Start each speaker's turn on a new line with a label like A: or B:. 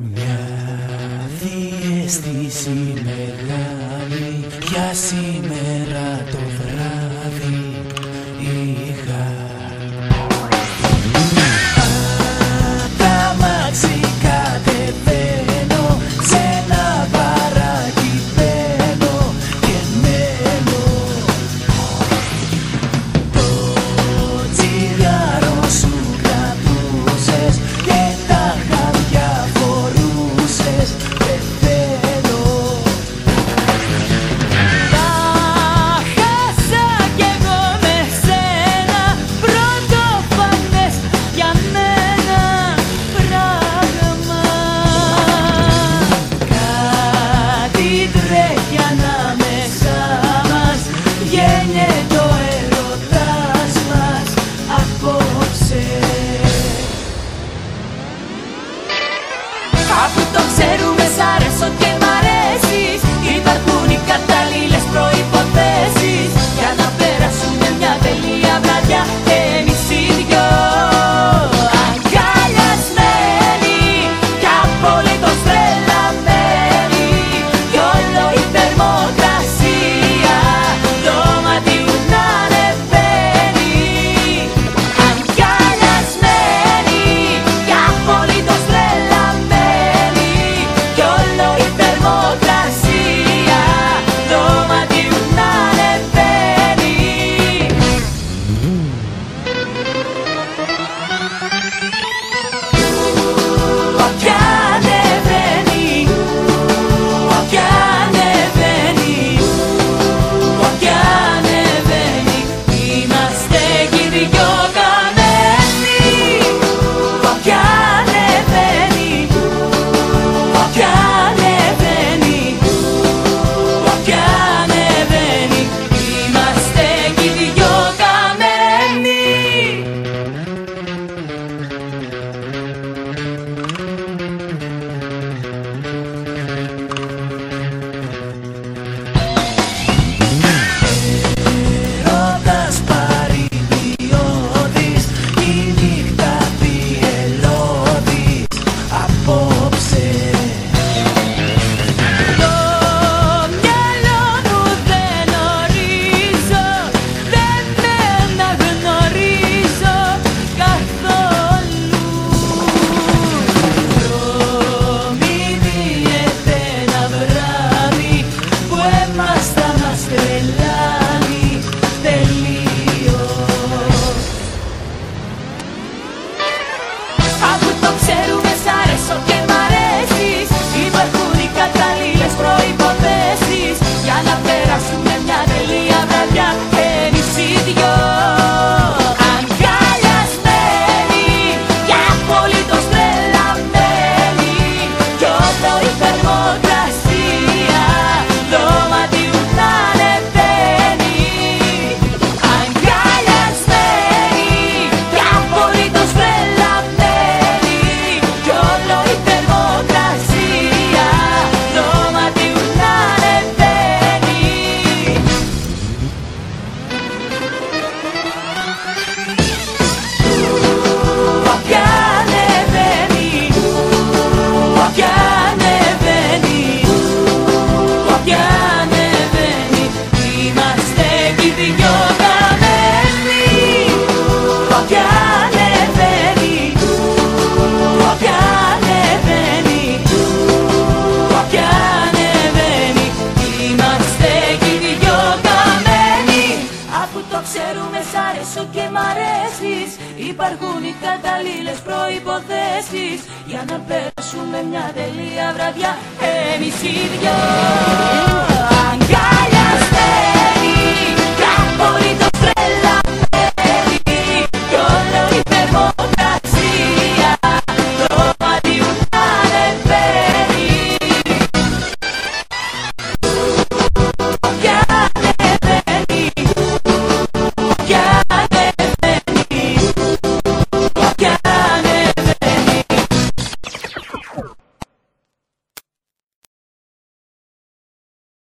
A: Μια διέστηση μεγάλη για σήμερα. όσο και
B: μ' Υπάρχουν οι καταλλήλες προϋποθέσεις. Για να περάσουμε μια τελεία βραδιά Εμείς